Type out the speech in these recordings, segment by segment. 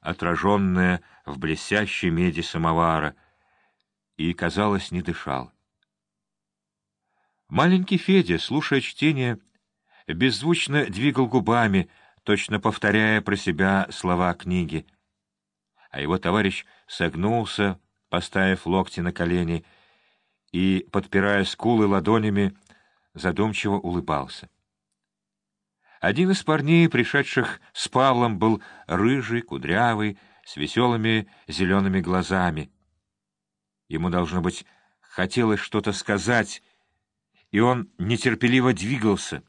отраженное в блестящей меди самовара, и, казалось, не дышал. Маленький Федя, слушая чтение, беззвучно двигал губами, точно повторяя про себя слова книги. А его товарищ согнулся, поставив локти на колени, и, подпирая скулы ладонями, задумчиво улыбался. Один из парней, пришедших с Павлом, был рыжий, кудрявый, с веселыми зелеными глазами. Ему, должно быть, хотелось что-то сказать, и он нетерпеливо двигался.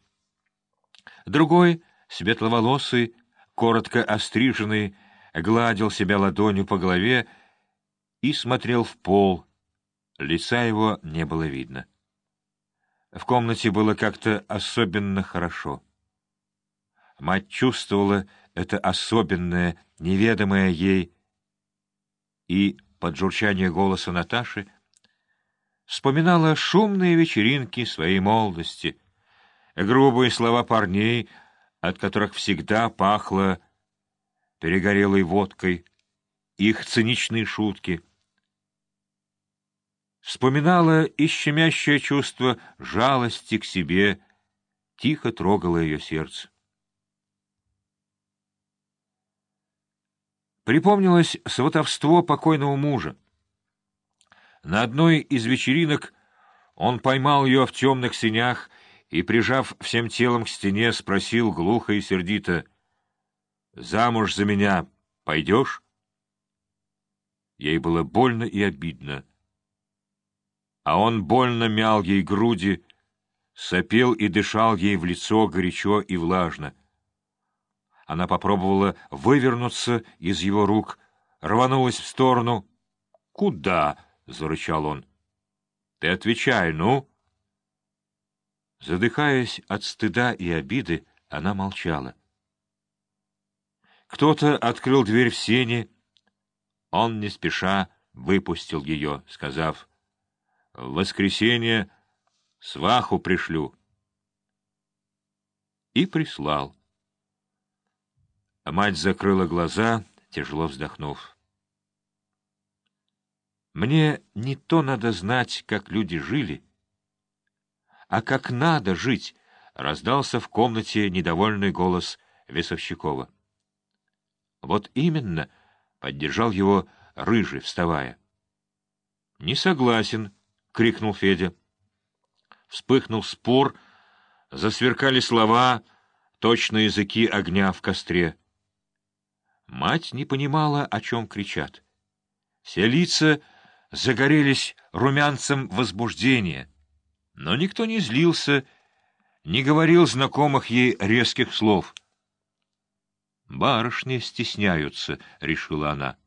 Другой, светловолосый, коротко остриженный, гладил себя ладонью по голове и смотрел в пол. Лица его не было видно. В комнате было как-то особенно хорошо. Мать чувствовала это особенное, неведомое ей, и, под журчание голоса Наташи, вспоминала шумные вечеринки своей молодости, грубые слова парней, от которых всегда пахло перегорелой водкой, их циничные шутки. Вспоминала и щемящее чувство жалости к себе, тихо трогало ее сердце. Припомнилось сватовство покойного мужа. На одной из вечеринок он поймал ее в темных синях и, прижав всем телом к стене, спросил глухо и сердито, «Замуж за меня пойдешь?» Ей было больно и обидно. А он больно мял ей груди, сопел и дышал ей в лицо горячо и влажно. Она попробовала вывернуться из его рук, рванулась в сторону. «Куда?» — зарычал он. «Ты отвечай, ну!» Задыхаясь от стыда и обиды, она молчала. Кто-то открыл дверь в сене. Он не спеша выпустил ее, сказав, «В воскресенье сваху пришлю». И прислал. А мать закрыла глаза, тяжело вздохнув. Мне не то надо знать, как люди жили, а как надо жить, — раздался в комнате недовольный голос Весовщикова. — Вот именно, — поддержал его Рыжий, вставая. — Не согласен, — крикнул Федя. Вспыхнул спор, засверкали слова, точно языки огня в костре. Мать не понимала, о чем кричат. Все лица загорелись румянцем возбуждения, но никто не злился, не говорил знакомых ей резких слов. «Барышни стесняются», — решила она.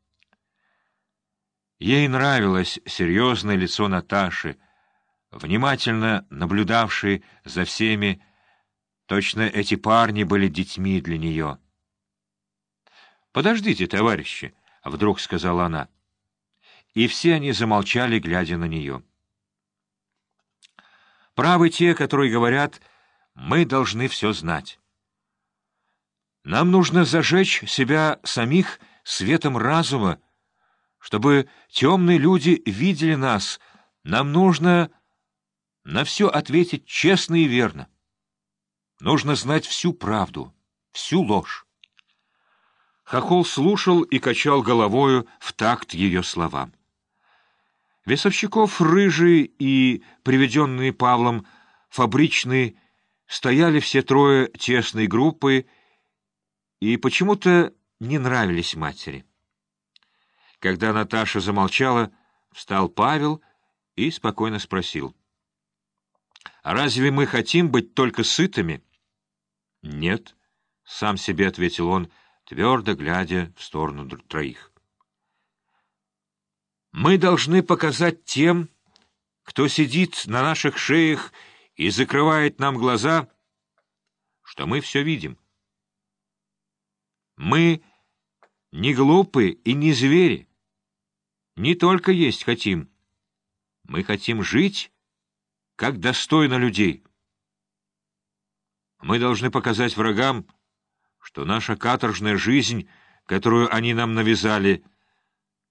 Ей нравилось серьезное лицо Наташи, внимательно наблюдавшей за всеми, точно эти парни были детьми для нее. «Подождите, товарищи!» — вдруг сказала она. И все они замолчали, глядя на нее. Правы те, которые говорят, мы должны все знать. Нам нужно зажечь себя самих светом разума, чтобы темные люди видели нас. Нам нужно на все ответить честно и верно. Нужно знать всю правду, всю ложь. Хохол слушал и качал головою в такт ее словам. Весовщиков рыжий и приведенные Павлом фабричный стояли все трое тесной группой и почему-то не нравились матери. Когда Наташа замолчала, встал Павел и спокойно спросил. «Разве мы хотим быть только сытыми?» «Нет», — сам себе ответил он, — твердо глядя в сторону троих. «Мы должны показать тем, кто сидит на наших шеях и закрывает нам глаза, что мы все видим. Мы не глупы и не звери, не только есть хотим. Мы хотим жить, как достойно людей. Мы должны показать врагам, что наша каторжная жизнь которую они нам навязали,